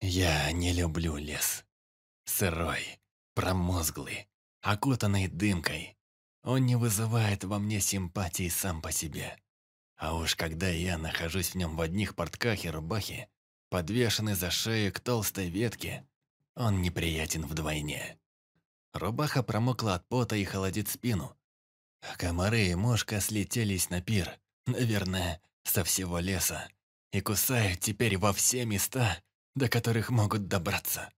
Я не люблю лес. Сырой, промозглый, окутанный дымкой. Он не вызывает во мне симпатии сам по себе. А уж когда я нахожусь в нем в одних портках и рубахе, подвешенный за шею к толстой ветке, он неприятен вдвойне. Рубаха промокла от пота и холодит спину. Комары и мошка слетелись на пир, наверное, со всего леса, и кусают теперь во все места, до которых могут добраться.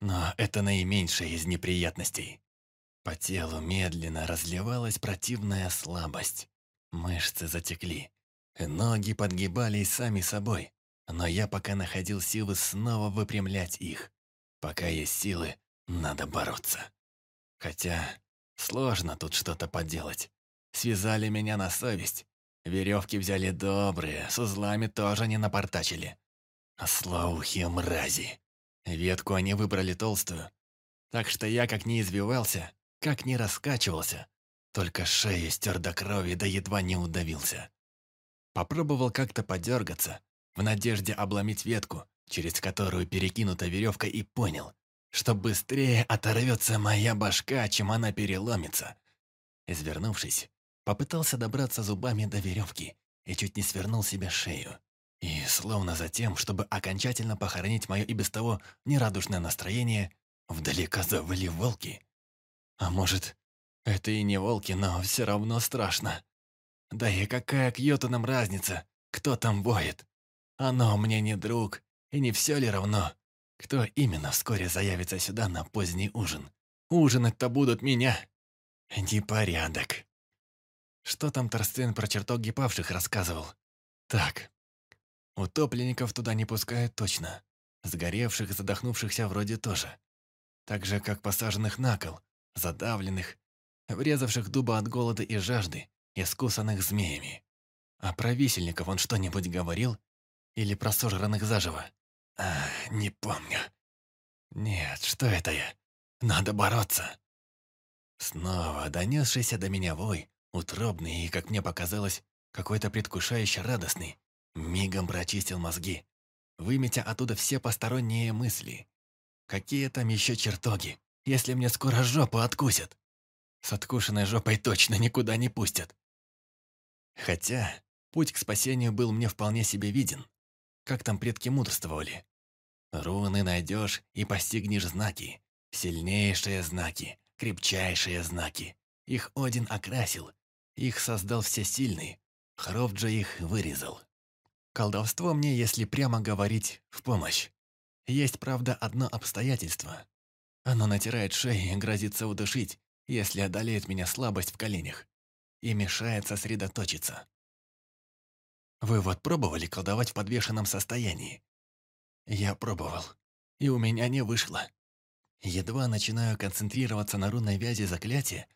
Но это наименьшая из неприятностей. По телу медленно разливалась противная слабость. Мышцы затекли. Ноги подгибались сами собой, но я пока находил силы снова выпрямлять их. Пока есть силы, надо бороться. Хотя сложно тут что-то поделать. Связали меня на совесть. Веревки взяли добрые, с узлами тоже не напортачили. Слоухие мрази. Ветку они выбрали толстую. Так что я как не извивался, как не раскачивался, только шею стер до крови, да едва не удавился. Попробовал как-то подергаться, в надежде обломить ветку, через которую перекинута веревка, и понял, что быстрее оторвется моя башка, чем она переломится. Извернувшись, попытался добраться зубами до веревки и чуть не свернул себе шею. И, словно за тем, чтобы окончательно похоронить мое и без того нерадушное настроение, вдалека завыли волки. А может, это и не волки, но все равно страшно. Да и какая к йотунам разница, кто там воет? Оно мне не друг, и не все ли равно, кто именно вскоре заявится сюда на поздний ужин? Ужинать-то будут меня. Непорядок. Что там Торстен про чертог гипавших рассказывал? Так, утопленников туда не пускают точно. Сгоревших, задохнувшихся вроде тоже. Так же, как посаженных на кол, задавленных, врезавших дуба от голода и жажды, искусанных змеями. А про висельников он что-нибудь говорил? Или про сожранных заживо? А, не помню. Нет, что это я? Надо бороться. Снова донесшийся до меня вой, утробный и, как мне показалось, какой-то предвкушающе радостный, мигом прочистил мозги, выметя оттуда все посторонние мысли. Какие там еще чертоги, если мне скоро жопу откусят? С откушенной жопой точно никуда не пустят. Хотя путь к спасению был мне вполне себе виден. Как там предки мудрствовали? Руны найдешь и постигнешь знаки. Сильнейшие знаки, крепчайшие знаки. Их Один окрасил. Их создал всесильный. Хровджа их вырезал. Колдовство мне, если прямо говорить, в помощь. Есть, правда, одно обстоятельство. Оно натирает шею и грозится удушить, если одолеет меня слабость в коленях. И мешает сосредоточиться. Вы вот пробовали колдовать в подвешенном состоянии? Я пробовал, и у меня не вышло. Едва начинаю концентрироваться на рунной вязи заклятия,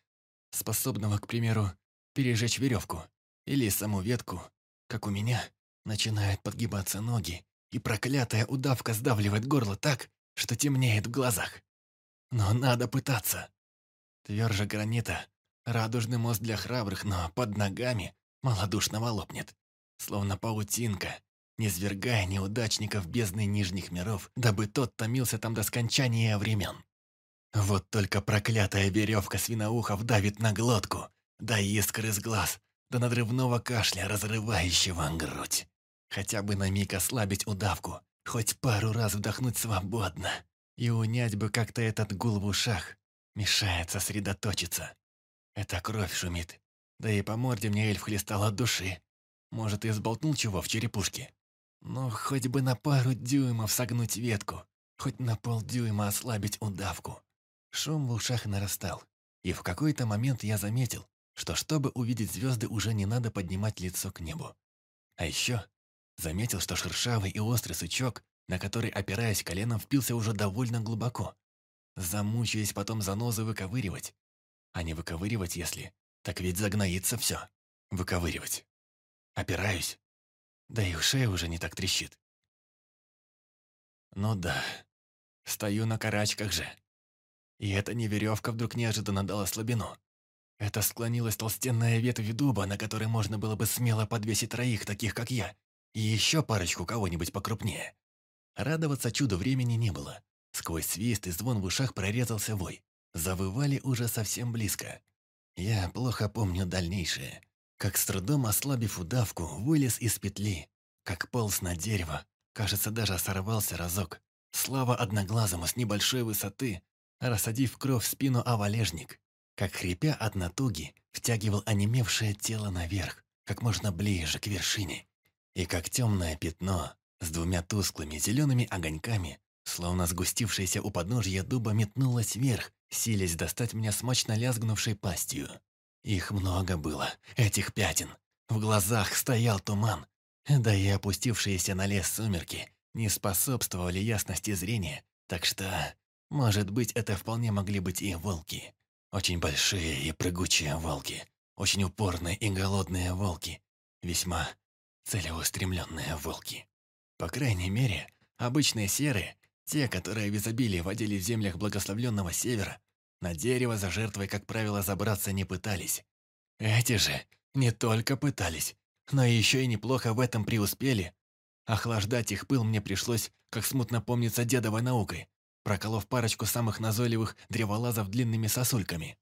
способного, к примеру, пережечь веревку или саму ветку, как у меня, начинают подгибаться ноги, и проклятая удавка сдавливает горло так, что темнеет в глазах. Но надо пытаться. Тверже гранита, радужный мост для храбрых, но под ногами малодушного лопнет словно паутинка, не свергая неудачников бездны нижних миров, дабы тот томился там до скончания времен. Вот только проклятая веревка свиноухов давит на глотку, до искры из глаз, до надрывного кашля, разрывающего грудь. Хотя бы на миг ослабить удавку, хоть пару раз вдохнуть свободно, и унять бы как-то этот гул в ушах, мешает сосредоточиться. Эта кровь шумит, да и по морде мне эльф хлестал от души, может, и сболтнул чего в черепушке. Но хоть бы на пару дюймов согнуть ветку, хоть на полдюйма ослабить удавку. Шум в ушах нарастал, и в какой-то момент я заметил, что чтобы увидеть звезды, уже не надо поднимать лицо к небу. А еще заметил, что шершавый и острый сучок, на который, опираясь коленом, впился уже довольно глубоко. Замучаясь потом занозы выковыривать. А не выковыривать, если... Так ведь загноится все. Выковыривать. Опираюсь. Да и шея уже не так трещит. Ну да, стою на карачках же. И эта не веревка вдруг неожиданно дала слабину. Это склонилась толстенная ветвь дуба, на которой можно было бы смело подвесить троих, таких как я, и еще парочку кого-нибудь покрупнее. Радоваться чуду времени не было. Сквозь свист и звон в ушах прорезался вой. Завывали уже совсем близко. Я плохо помню дальнейшее. Как с трудом ослабив удавку, вылез из петли. Как полз на дерево. Кажется, даже сорвался разок. Слава одноглазому с небольшой высоты, рассадив кровь в спину овалежник. Как хрипя от натуги, втягивал онемевшее тело наверх, как можно ближе к вершине. И как темное пятно с двумя тусклыми зелеными огоньками, словно сгустившееся у подножья дуба, метнулось вверх, силясь достать меня смачно лязгнувшей пастью. Их много было, этих пятен. В глазах стоял туман, да и опустившиеся на лес сумерки не способствовали ясности зрения, так что, может быть, это вполне могли быть и волки. Очень большие и прыгучие волки, очень упорные и голодные волки, весьма целеустремленные волки. По крайней мере, обычные серые, те, которые в изобилии водили в землях благословленного севера, на дерево за жертвой, как правило, забраться не пытались. Эти же не только пытались, но еще и неплохо в этом преуспели. Охлаждать их пыл мне пришлось, как смутно помнится дедовой наукой, проколов парочку самых назойливых древолазов длинными сосульками.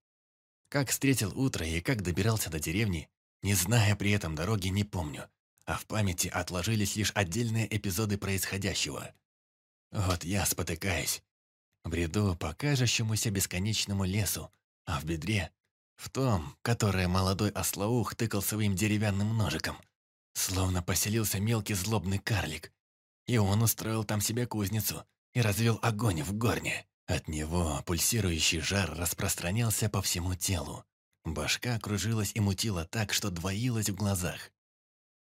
Как встретил утро и как добирался до деревни, не зная при этом дороги, не помню, а в памяти отложились лишь отдельные эпизоды происходящего. Вот я спотыкаюсь, бреду по кажущемуся бесконечному лесу, а в бедре, в том, которое молодой ослоух тыкал своим деревянным ножиком, словно поселился мелкий злобный карлик. И он устроил там себе кузницу и развел огонь в горне. От него пульсирующий жар распространялся по всему телу. Башка кружилась и мутила так, что двоилась в глазах.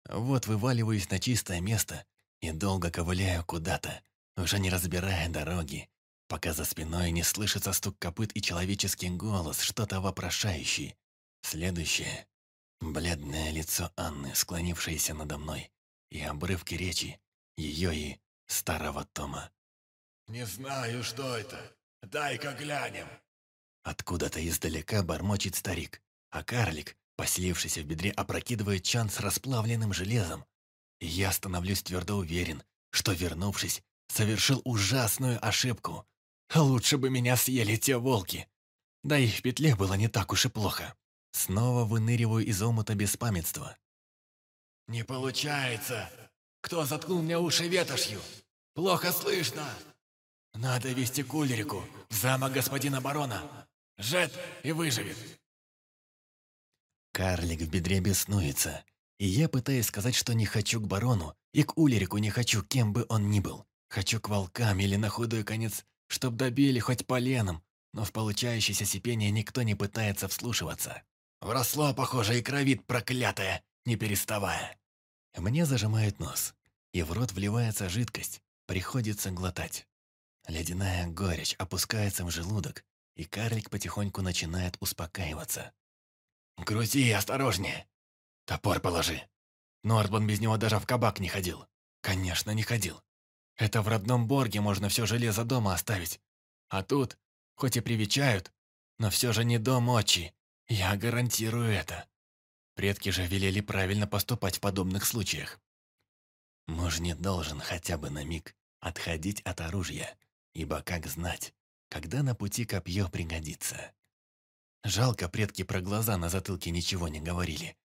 Вот вываливаюсь на чистое место и долго ковыляю куда-то, уже не разбирая дороги, пока за спиной не слышится стук копыт и человеческий голос, что-то вопрошающий. Следующее — бледное лицо Анны, склонившееся надо мной, и обрывки речи, ее и старого Тома. «Не знаю, что это. Дай-ка глянем». Откуда-то издалека бормочет старик, а карлик, поселившийся в бедре, опрокидывает чан с расплавленным железом. И я становлюсь твердо уверен, что, вернувшись, совершил ужасную ошибку. Лучше бы меня съели те волки. Да и в петле было не так уж и плохо. Снова выныриваю из омута беспамятства. «Не получается. Кто заткнул мне уши ветошью? Плохо слышно. Надо вести кулерику в замок господина барона. Жет и выживет». Карлик в бедре беснуется, и я пытаюсь сказать, что не хочу к барону, и к Улерику не хочу, кем бы он ни был. Хочу к волкам или на худой конец чтоб добили хоть поленом, но в получающееся сипение никто не пытается вслушиваться. Вросло, похоже, и кровит проклятая, не переставая. Мне зажимают нос, и в рот вливается жидкость, приходится глотать. Ледяная горечь опускается в желудок, и карлик потихоньку начинает успокаиваться. «Грузи осторожнее! Топор положи!» Нордбан без него даже в кабак не ходил. Конечно, не ходил. Это в родном Борге можно все железо дома оставить. А тут, хоть и привечают, но все же не дом отчий. Я гарантирую это. Предки же велели правильно поступать в подобных случаях. Муж не должен хотя бы на миг отходить от оружия, ибо как знать, когда на пути копье пригодится. Жалко, предки про глаза на затылке ничего не говорили.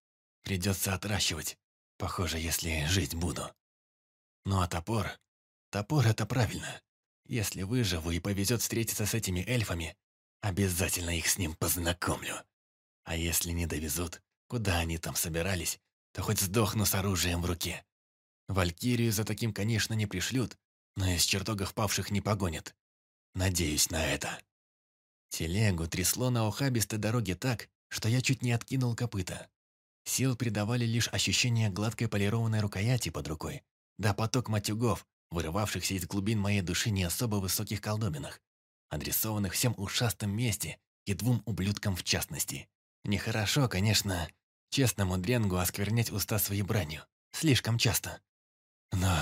Придется отращивать, похоже, если жить буду. Ну а топор Топор — это правильно. Если выживу и повезет встретиться с этими эльфами, обязательно их с ним познакомлю. А если не довезут, куда они там собирались, то хоть сдохну с оружием в руке. Валькирию за таким, конечно, не пришлют, но из чертогов павших не погонят. Надеюсь на это. Телегу трясло на ухабистой дороге так, что я чуть не откинул копыта. Сил придавали лишь ощущение гладкой полированной рукояти под рукой, да поток матюгов, вырывавшихся из глубин моей души не особо высоких колдобинах, адресованных всем ушастым месте и двум ублюдкам в частности. Нехорошо, конечно, честному дренгу осквернять уста своей бранью. Слишком часто. Но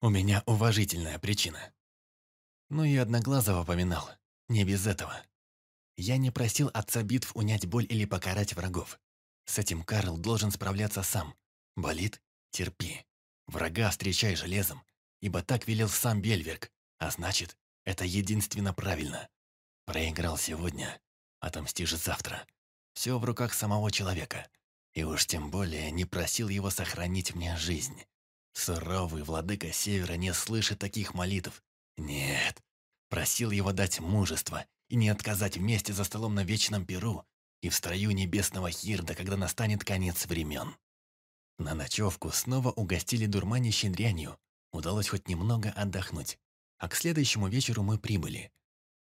у меня уважительная причина. Ну и Одноглазого поминал. Не без этого. Я не просил отца битв унять боль или покарать врагов. С этим Карл должен справляться сам. Болит – терпи. Врага встречай железом, ибо так велел сам Бельверк, а значит, это единственно правильно. Проиграл сегодня, отомстишь завтра. Все в руках самого человека. И уж тем более не просил его сохранить мне жизнь. Суровый владыка Севера не слышит таких молитв. Нет, просил его дать мужество и не отказать вместе за столом на вечном перу и в строю небесного Хирда, когда настанет конец времен. На ночевку снова угостили дурманящей дрянью. Удалось хоть немного отдохнуть. А к следующему вечеру мы прибыли.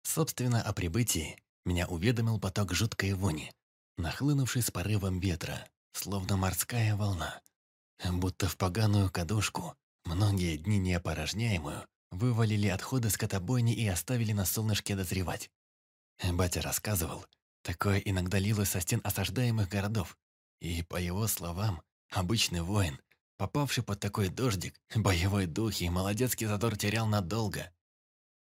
Собственно, о прибытии меня уведомил поток жуткой вони, нахлынувший с порывом ветра, словно морская волна. Будто в поганую кадушку, многие дни неопорожняемую, вывалили отходы скотобойни и оставили на солнышке дозревать. Батя рассказывал, такое иногда лилось со стен осаждаемых городов. И, по его словам, обычный воин, попавший под такой дождик, боевой дух и молодецкий задор терял надолго.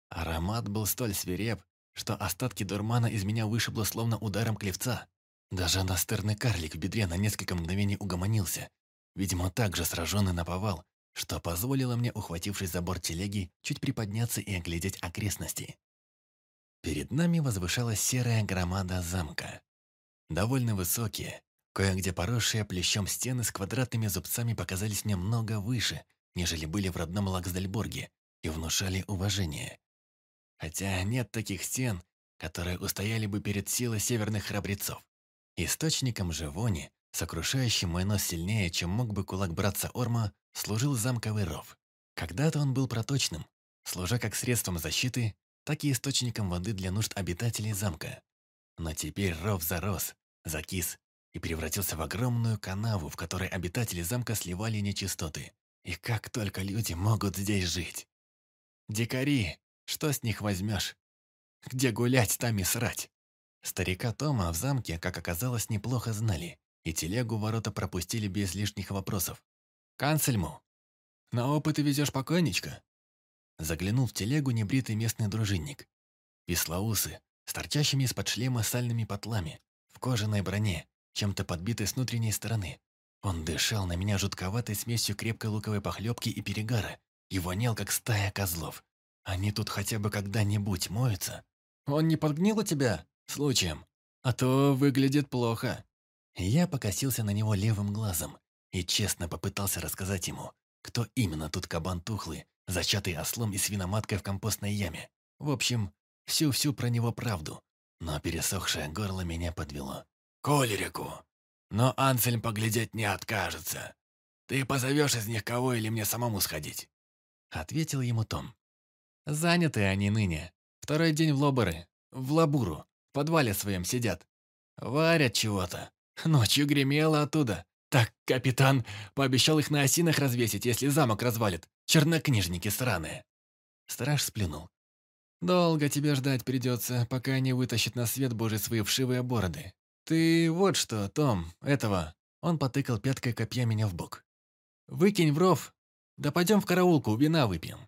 Аромат был столь свиреп, что остатки дурмана из меня вышибло словно ударом клевца. Даже настырный карлик в бедре на несколько мгновений угомонился, видимо, так же сраженный наповал, что позволило мне, ухватившись за борт телеги, чуть приподняться и оглядеть окрестности. Перед нами возвышалась серая громада замка. Довольно высокие, кое-где поросшие плещом стены с квадратными зубцами показались мне много выше, нежели были в родном Лаксдальбурге, и внушали уважение. Хотя нет таких стен, которые устояли бы перед силой северных храбрецов. Источником же вони, сокрушающим мой нос сильнее, чем мог бы кулак братца Орма, служил замковый ров. Когда-то он был проточным, служа как средством защиты так и источником воды для нужд обитателей замка. Но теперь ров зарос, закис и превратился в огромную канаву, в которой обитатели замка сливали нечистоты. И как только люди могут здесь жить? Дикари, что с них возьмешь? Где гулять, там и срать. Старика Тома в замке, как оказалось, неплохо знали, и телегу ворота пропустили без лишних вопросов. «Канцельму, на опыты везешь покойничка?» Заглянул в телегу небритый местный дружинник. Веслоусы, с торчащими из-под шлема сальными потлами, в кожаной броне, чем-то подбитой с внутренней стороны. Он дышал на меня жутковатой смесью крепкой луковой похлебки и перегара и вонял, как стая козлов. Они тут хотя бы когда-нибудь моются. Он не подгнил у тебя? Случаем. А то выглядит плохо. Я покосился на него левым глазом и честно попытался рассказать ему, кто именно тут кабан тухлый, зачатый ослом и свиноматкой в компостной яме. В общем, всю-всю про него правду. Но пересохшее горло меня подвело. «Колерику! Но Ансельм поглядеть не откажется. Ты позовешь из них кого или мне самому сходить?» Ответил ему Том. «Заняты они ныне. Второй день в Лоборы, в Лабуру, в подвале своем сидят. Варят чего-то. Ночью гремело оттуда. Так капитан пообещал их на осинах развесить, если замок развалит. Чернокнижники сраные. Страж сплюнул. «Долго тебе ждать придется, пока они вытащат на свет Божий свои вшивые бороды. Ты вот что, Том, этого...» Он потыкал пяткой копья меня в бок. «Выкинь в ров, да пойдем в караулку, вина выпьем».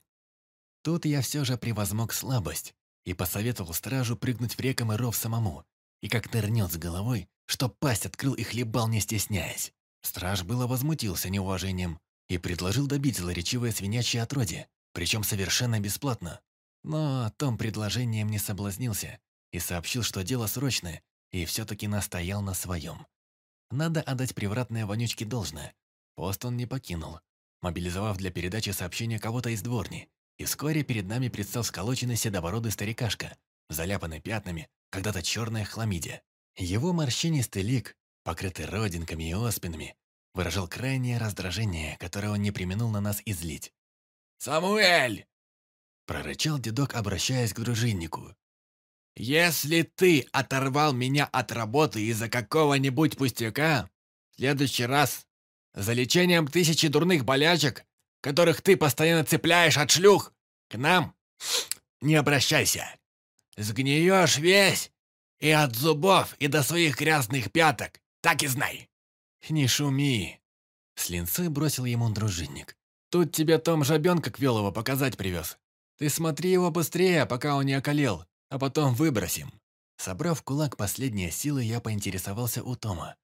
Тут я все же превозмог слабость и посоветовал стражу прыгнуть в реком и ров самому, и как нырнет с головой, чтоб пасть открыл и хлебал, не стесняясь. Страж было возмутился неуважением, и предложил добить злоречивое свинячье отродье, причем совершенно бесплатно. Но Том предложением не соблазнился и сообщил, что дело срочное, и все-таки настоял на своем. Надо отдать привратное вонючке должное. Пост он не покинул, мобилизовав для передачи сообщения кого-то из дворни, и вскоре перед нами предстал сколоченный седобородый старикашка, заляпанный пятнами, когда-то черная хламидия. Его морщинистый лик, покрытый родинками и оспинами, выражал крайнее раздражение, которое он не применил на нас излить. «Самуэль!» – прорычал дедок, обращаясь к дружиннику. «Если ты оторвал меня от работы из-за какого-нибудь пустяка, в следующий раз за лечением тысячи дурных болячек, которых ты постоянно цепляешь от шлюх, к нам не обращайся. Сгниешь весь, и от зубов, и до своих грязных пяток, так и знай. «Не шуми!» С линцой бросил ему дружинник. «Тут тебе Том жабенка Квелова показать привез. Ты смотри его быстрее, пока он не околел, а потом выбросим». Собрав кулак последние силы, я поинтересовался у Тома.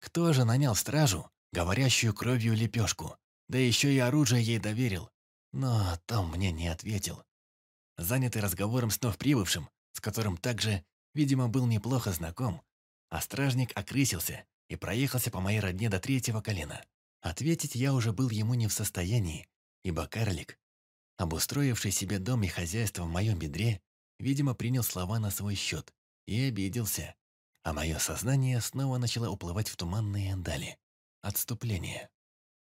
Кто же нанял стражу, говорящую кровью лепешку, да еще и оружие ей доверил? Но Том мне не ответил. Занятый разговором с вновь прибывшим, с которым также, видимо, был неплохо знаком, а стражник окрысился и проехался по моей родне до третьего колена. Ответить я уже был ему не в состоянии, ибо карлик, обустроивший себе дом и хозяйство в моем бедре, видимо, принял слова на свой счет и обиделся, а мое сознание снова начало уплывать в туманные дали. Отступление.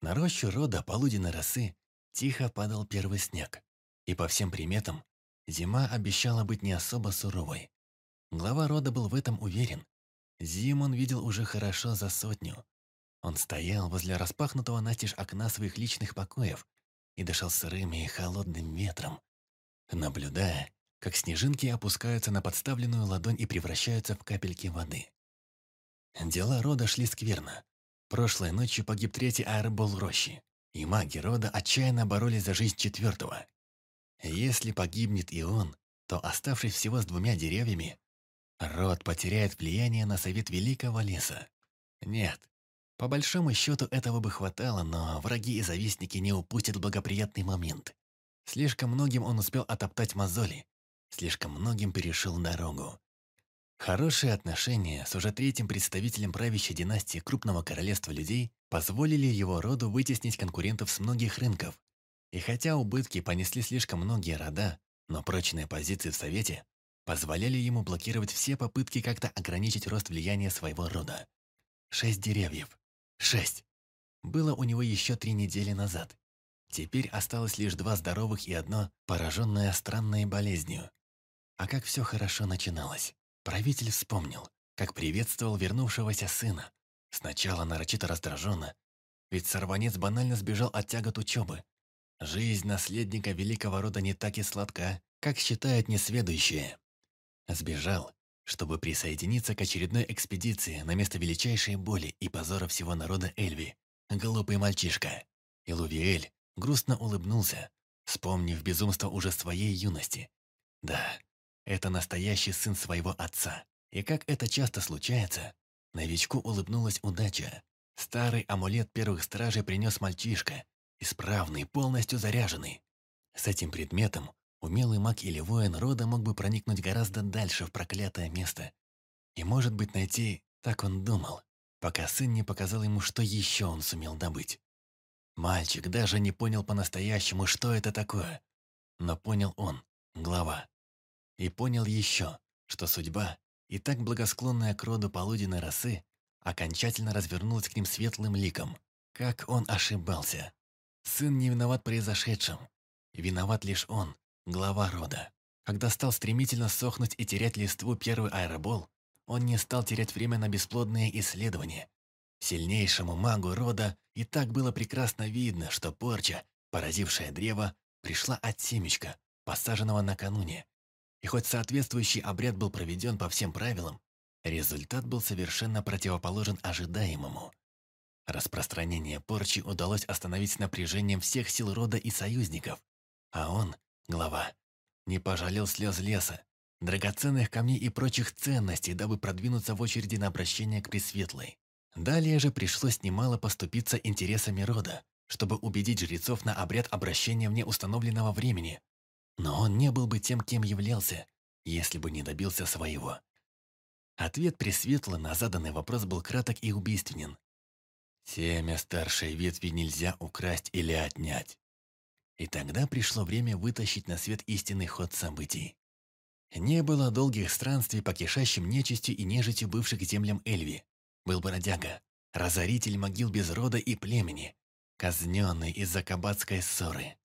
На рощу рода полуденной росы тихо падал первый снег, и по всем приметам зима обещала быть не особо суровой. Глава рода был в этом уверен. Зим он видел уже хорошо за сотню. Он стоял возле распахнутого настежь окна своих личных покоев и дышал сырым и холодным ветром, наблюдая, как снежинки опускаются на подставленную ладонь и превращаются в капельки воды. Дела рода шли скверно. Прошлой ночью погиб третий аэробол рощи, и маги рода отчаянно боролись за жизнь четвертого. Если погибнет и он, то, оставшись всего с двумя деревьями, род потеряет влияние на совет Великого Леса. Нет, по большому счету этого бы хватало, но враги и завистники не упустят благоприятный момент. Слишком многим он успел отоптать мозоли, слишком многим перешел дорогу. Хорошие отношения с уже третьим представителем правящей династии крупного королевства людей позволили его роду вытеснить конкурентов с многих рынков. И хотя убытки понесли слишком многие рода, но прочные позиции в Совете позволяли ему блокировать все попытки как-то ограничить рост влияния своего рода. Шесть деревьев. Шесть. Было у него еще три недели назад. Теперь осталось лишь два здоровых и одно, пораженное странной болезнью. А как все хорошо начиналось. Правитель вспомнил, как приветствовал вернувшегося сына. Сначала нарочито раздраженно, ведь сорванец банально сбежал от тягот учебы. Жизнь наследника великого рода не так и сладка, как считают несведущие. Сбежал, чтобы присоединиться к очередной экспедиции на место величайшей боли и позора всего народа Эльви. Глупый мальчишка. И грустно улыбнулся, вспомнив безумство уже своей юности. Да, это настоящий сын своего отца. И как это часто случается, новичку улыбнулась удача. Старый амулет первых стражей принес мальчишка, исправный, полностью заряженный. С этим предметом умелый маг или воин рода мог бы проникнуть гораздо дальше в проклятое место. И, может быть, найти, так он думал, пока сын не показал ему, что еще он сумел добыть. Мальчик даже не понял по-настоящему, что это такое. Но понял он, глава. И понял еще, что судьба, и так благосклонная к роду полуденной росы, окончательно развернулась к ним светлым ликом. Как он ошибался. Сын не виноват произошедшим. Виноват лишь он, глава рода. Когда стал стремительно сохнуть и терять листву первый аэробол, он не стал терять время на бесплодные исследования. Сильнейшему магу рода и так было прекрасно видно, что порча, поразившая древо, пришла от семечка, посаженного накануне, и хоть соответствующий обряд был проведен по всем правилам, результат был совершенно противоположен ожидаемому. Распространение порчи удалось остановить с напряжением всех сил рода и союзников, а он, глава, не пожалел слез леса, драгоценных камней и прочих ценностей, дабы продвинуться в очереди на обращение к Пресветлой. Далее же пришлось немало поступиться интересами рода, чтобы убедить жрецов на обряд обращения вне установленного времени, но он не был бы тем, кем являлся, если бы не добился своего. Ответ Пресветла на заданный вопрос был краток и убийственен. Семя старшей ветви нельзя украсть или отнять. И тогда пришло время вытащить на свет истинный ход событий. Не было долгих странствий по кишащим нечистью и нежитью бывших землям Эльви. Был бродяга, разоритель могил без рода и племени, казненный из-за кабацкой ссоры.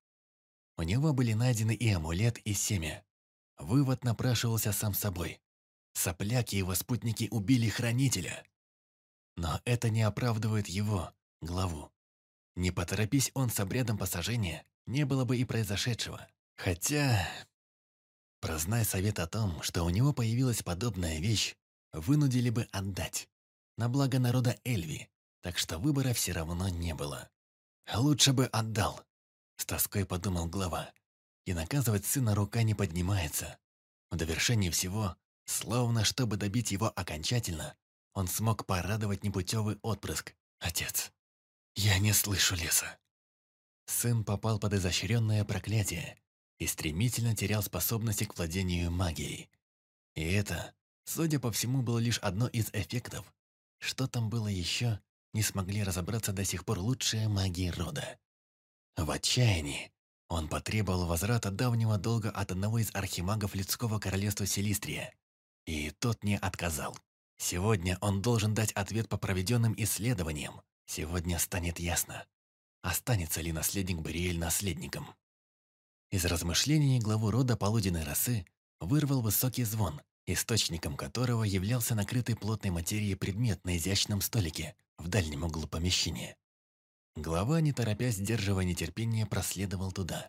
У него были найдены и амулет, и семя. Вывод напрашивался сам собой. Сопляки и его спутники убили хранителя. Но это не оправдывает его, главу. Не поторопись он с обрядом посажения, не было бы и произошедшего. Хотя... Прознай совет о том, что у него появилась подобная вещь, вынудили бы отдать. На благо народа Эльви, так что выбора все равно не было. Лучше бы отдал. С тоской подумал глава. И наказывать сына рука не поднимается. В довершении всего, словно чтобы добить его окончательно, он смог порадовать непутевый отпрыск. Отец, я не слышу леса. Сын попал под изощренное проклятие и стремительно терял способности к владению магией. И это, судя по всему, было лишь одно из эффектов. Что там было еще, не смогли разобраться до сих пор лучшие маги рода. В отчаянии он потребовал возврата давнего долга от одного из архимагов людского королевства Селистрия, и тот не отказал. Сегодня он должен дать ответ по проведенным исследованиям. Сегодня станет ясно, останется ли наследник Бариэль наследником. Из размышлений главу рода полуденной росы вырвал высокий звон, источником которого являлся накрытый плотной материей предмет на изящном столике в дальнем углу помещения. Глава, не торопясь, сдерживая нетерпение, проследовал туда.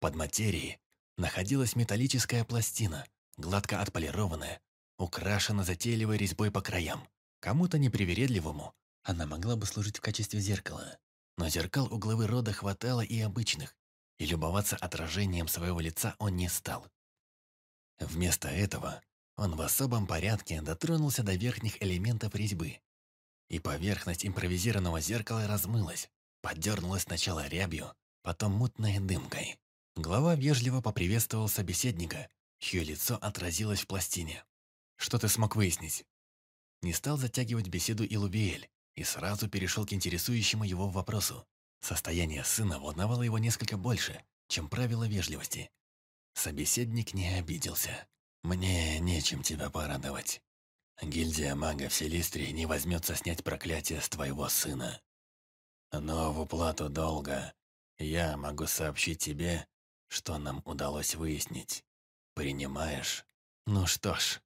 Под материей находилась металлическая пластина, гладко отполированная, украшена затейливой резьбой по краям. Кому-то непривередливому она могла бы служить в качестве зеркала. Но зеркал у главы рода хватало и обычных, и любоваться отражением своего лица он не стал. Вместо этого он в особом порядке дотронулся до верхних элементов резьбы, и поверхность импровизированного зеркала размылась, подернулась сначала рябью, потом мутной дымкой. Глава вежливо поприветствовал собеседника, чье лицо отразилось в пластине. «Что ты смог выяснить?» Не стал затягивать беседу Илубиэль и сразу перешел к интересующему его вопросу. Состояние сына волновало его несколько больше, чем правило вежливости. Собеседник не обиделся. «Мне нечем тебя порадовать. Гильдия магов Селистрии не возьмется снять проклятие с твоего сына. Но в уплату долга я могу сообщить тебе, что нам удалось выяснить. Принимаешь? Ну что ж.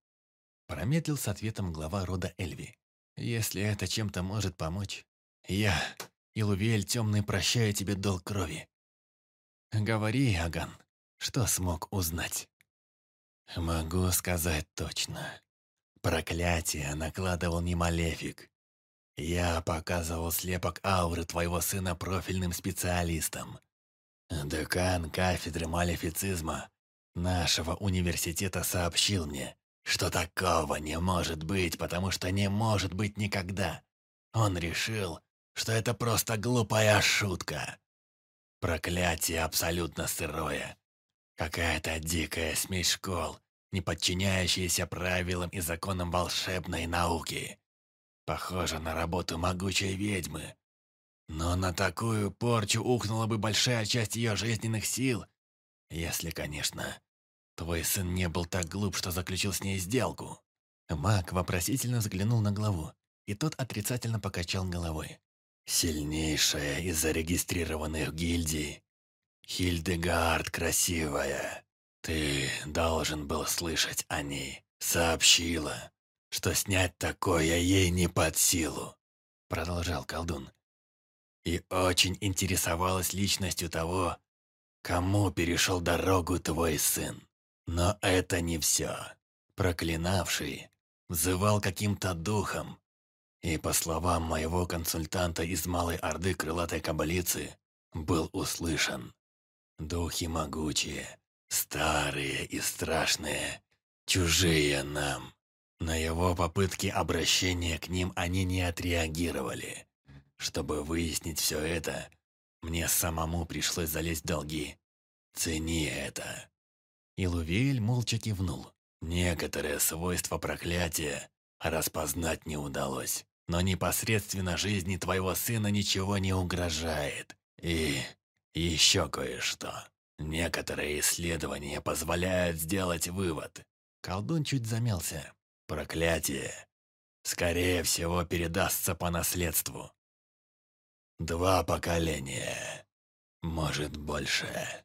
Промедлил с ответом глава рода Эльви. Если это чем-то может помочь, я, Илувиэль Темный, прощаю тебе долг крови. Говори, Аган, что смог узнать? Могу сказать точно. Проклятие накладывал не Малефик. Я показывал слепок ауры твоего сына профильным специалистам. Декан кафедры малефицизма нашего университета сообщил мне, что такого не может быть, потому что не может быть никогда. Он решил, что это просто глупая шутка. Проклятие абсолютно сырое. Какая-то дикая смесь школ, не подчиняющаяся правилам и законам волшебной науки. Похоже на работу могучей ведьмы. Но на такую порчу ухнула бы большая часть ее жизненных сил, если, конечно, твой сын не был так глуп, что заключил с ней сделку. Маг вопросительно взглянул на главу, и тот отрицательно покачал головой. Сильнейшая из зарегистрированных гильдий. Хильдегард красивая. Ты должен был слышать о ней. Сообщила, что снять такое ей не под силу. Продолжал колдун. И очень интересовалась личностью того, кому перешел дорогу твой сын. Но это не все. Проклинавший взывал каким-то духом, и, по словам моего консультанта из Малой Орды Крылатой Кабалицы, был услышан. Духи могучие, старые и страшные, чужие нам. На его попытки обращения к ним они не отреагировали. Чтобы выяснить все это, мне самому пришлось залезть в долги. Цени это. Илувиэль молча кивнул. Некоторые свойства проклятия распознать не удалось. Но непосредственно жизни твоего сына ничего не угрожает. И еще кое-что. Некоторые исследования позволяют сделать вывод. Колдун чуть замялся. Проклятие, скорее всего, передастся по наследству. Два поколения, может, больше.